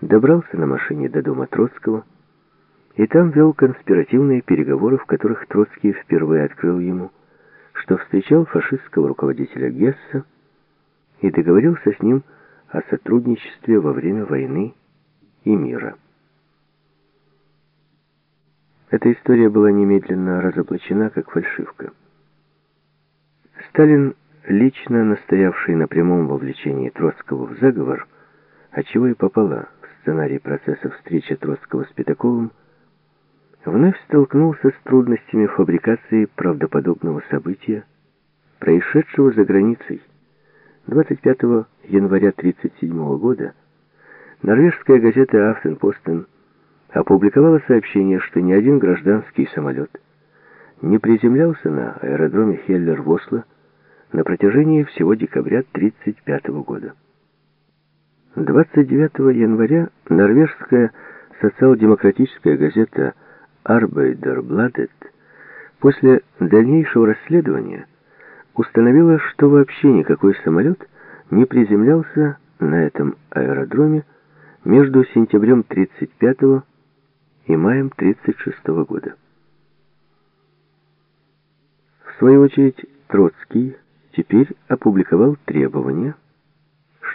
добрался на машине до дома Троцкого и там вел конспиративные переговоры, в которых Троцкий впервые открыл ему, что встречал фашистского руководителя Гесса и договорился с ним о сотрудничестве во время войны и мира. Эта история была немедленно разоблачена как фальшивка. Сталин, лично настоявший на прямом вовлечении Троцкого в заговор, отчего и попала сценарий процесса встречи Троцкого с Пятаковым, вновь столкнулся с трудностями фабрикации правдоподобного события, происшедшего за границей. 25 января 1937 года норвежская газета «Афтенпостен» опубликовала сообщение, что ни один гражданский самолет не приземлялся на аэродроме Хеллер-Восло на протяжении всего декабря 1935 года. 29 января норвежская социал-демократическая газета Arbeiderbladet после дальнейшего расследования установила, что вообще никакой самолет не приземлялся на этом аэродроме между сентябрем 1935 и маем 1936 года. В свою очередь Троцкий теперь опубликовал требования,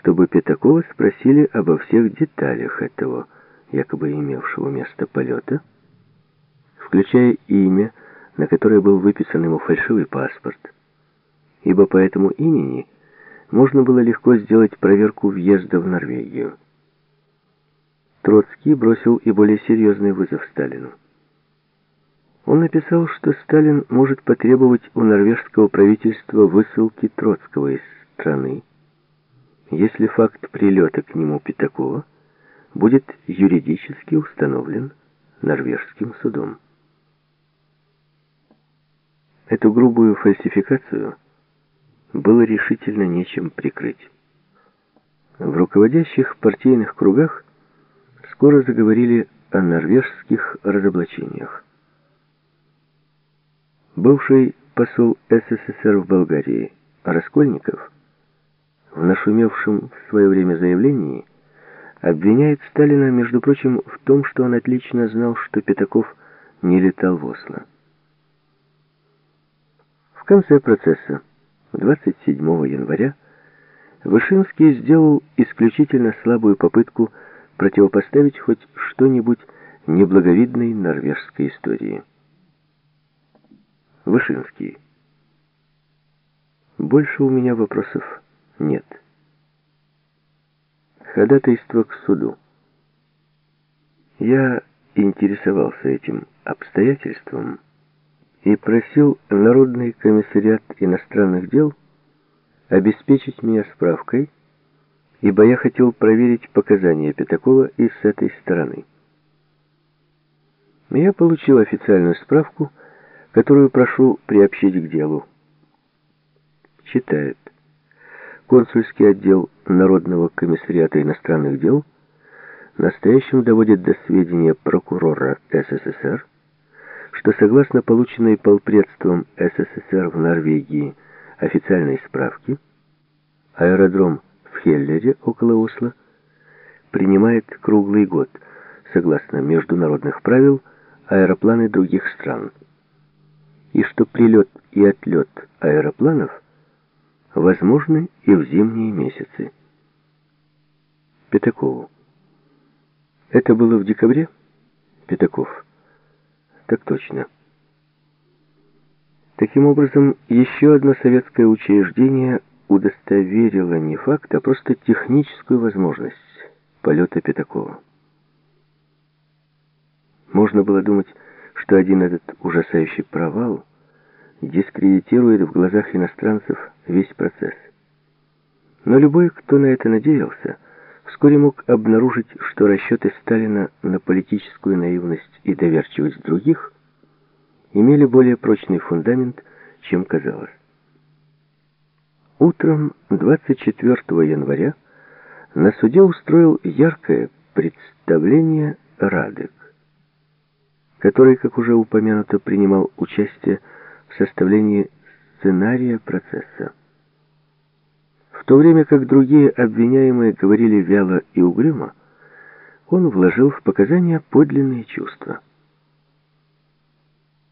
чтобы Пятакова спросили обо всех деталях этого якобы имевшего место полета, включая имя, на которое был выписан ему фальшивый паспорт, ибо по этому имени можно было легко сделать проверку въезда в Норвегию. Троцкий бросил и более серьезный вызов Сталину. Он написал, что Сталин может потребовать у норвежского правительства высылки Троцкого из страны, если факт прилета к нему Пятакова будет юридически установлен норвежским судом. Эту грубую фальсификацию было решительно нечем прикрыть. В руководящих партийных кругах скоро заговорили о норвежских разоблачениях. Бывший посол СССР в Болгарии Раскольников в нашумевшем в свое время заявлении обвиняет Сталина, между прочим, в том, что он отлично знал, что Пятаков не летал в Осло. В конце процесса, 27 января, Вышинский сделал исключительно слабую попытку противопоставить хоть что-нибудь неблаговидной норвежской истории. Вышинский. Больше у меня вопросов нет. Ходатайство к суду. Я интересовался этим обстоятельством и просил Народный комиссариат иностранных дел обеспечить меня справкой, ибо я хотел проверить показания Пятакова и с этой стороны. Я получил официальную справку, которую прошу приобщить к делу. Читает. Консульский отдел Народного комиссариата иностранных дел настоящим доводит до сведения прокурора СССР, что согласно полученной полпредством СССР в Норвегии официальной справке, аэродром в Хеллере около Осло принимает круглый год, согласно международных правил, аэропланы других стран, и что прилет и отлет аэропланов возможны и в зимние месяцы. Пятакову. Это было в декабре? Пятаков. Так точно. Таким образом, еще одно советское учреждение удостоверило не факт, а просто техническую возможность полета Пятакова. Можно было думать, что один этот ужасающий провал дискредитирует в глазах иностранцев весь процесс. Но любой, кто на это надеялся, вскоре мог обнаружить, что расчеты Сталина на политическую наивность и доверчивость других имели более прочный фундамент, чем казалось. Утром 24 января на суде устроил яркое представление Радек, который, как уже упомянуто, принимал участие в составлении сценария процесса. В то время как другие обвиняемые говорили вяло и угрюмо, он вложил в показания подлинные чувства.